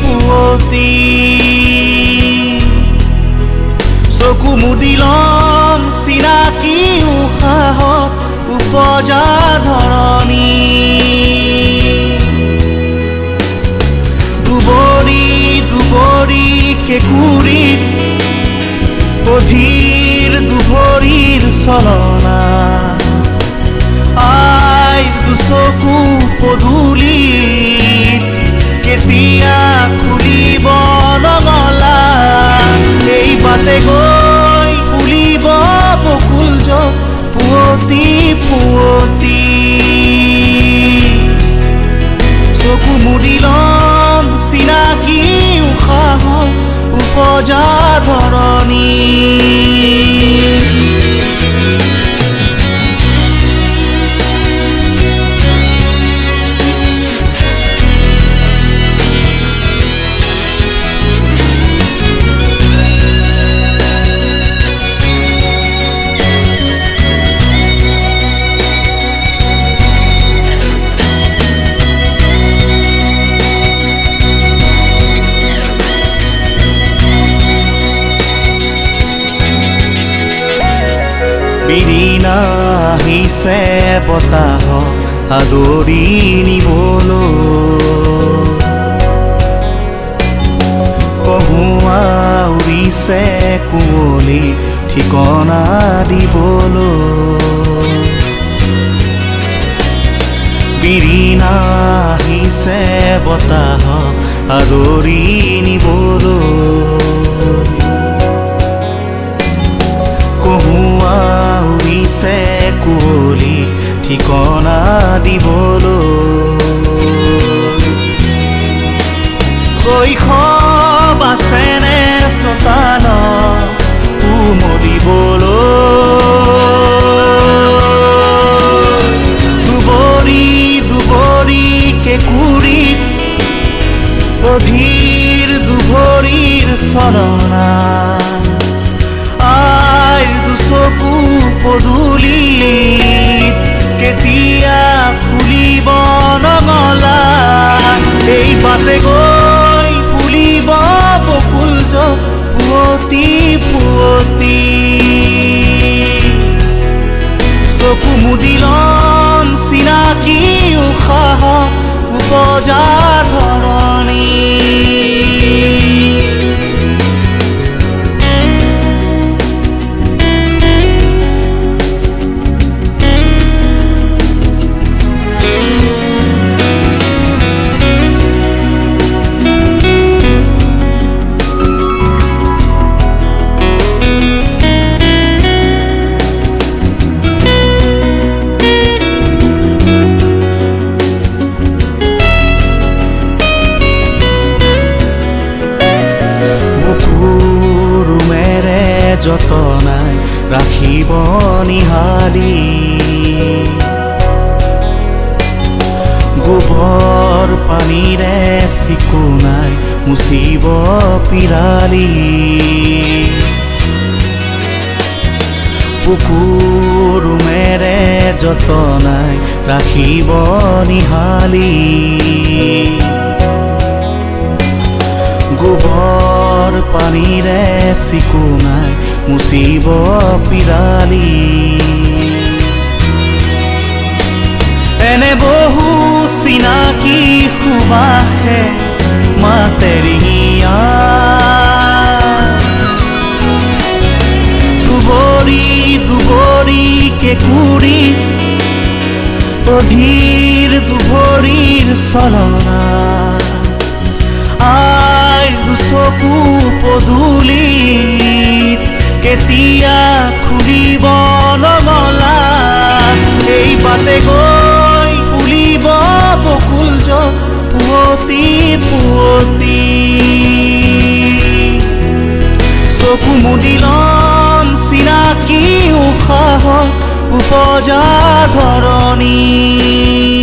পুৱতি চকু মুদিলম, চিনাকি উশাহত উপজা ধৰণী। দুবৰি দুবৰি কেঁকুৰিত অধীৰ দুভৰিৰ চলনা। আই, দুচকু পদূলিত। কেতিয়া খুলিব নগলা এই বাটে গৈ ফুলিব বকুল পুৱতি পুৱতি চকু মুদিলম চিনাকি উশাহ উপজা ধৰণী বিৰিণা আহিছে বতাহক আদৰি নিবলৈ কহুৱা উৰিছে কুঁৱলী ঠিকনা দিবলৈ বিৰিণা আহিছে বতাহক আদৰি নিবলৈ ঠিকনা দিবলৈ শৈশৱ আছেনে চতান উমলিবলৈ দুবৰি দুবৰি কেঁকুৰিত অধীৰ দুভৰিৰ চলনা আইৰ দুচকু পদূলিত বাটে গৈ ফুলিব বকুল পুৱতি পুৱতি। চকু মুদিলম চিনাকি উশাহ উপজা ধৰণী। যতনাই ৰাখিব নিহালি। গোবৰ পানীৰে চিকুনাই মুচিব পিৰালি। বুকুৰুমেৰে যতনাই ৰাখিব নিহালি। গোবৰ পানীৰে চিকুনাই মুচিব পিৰালি এনে বহু চিনাকি সুবাসে মাতেৰিঙিয়া দুবৰি দুবৰি কেঁকুৰি অধীৰ দুভৰিৰ চলনা আই দুচকু পদূলিত কেতিয়া খুলিব নগলা এই বাটে গৈ ফুলিব বকুল পুৱতি পুৱতি। চকু মুদিলম চিনাকি উশাহ উপজা ধৰণী।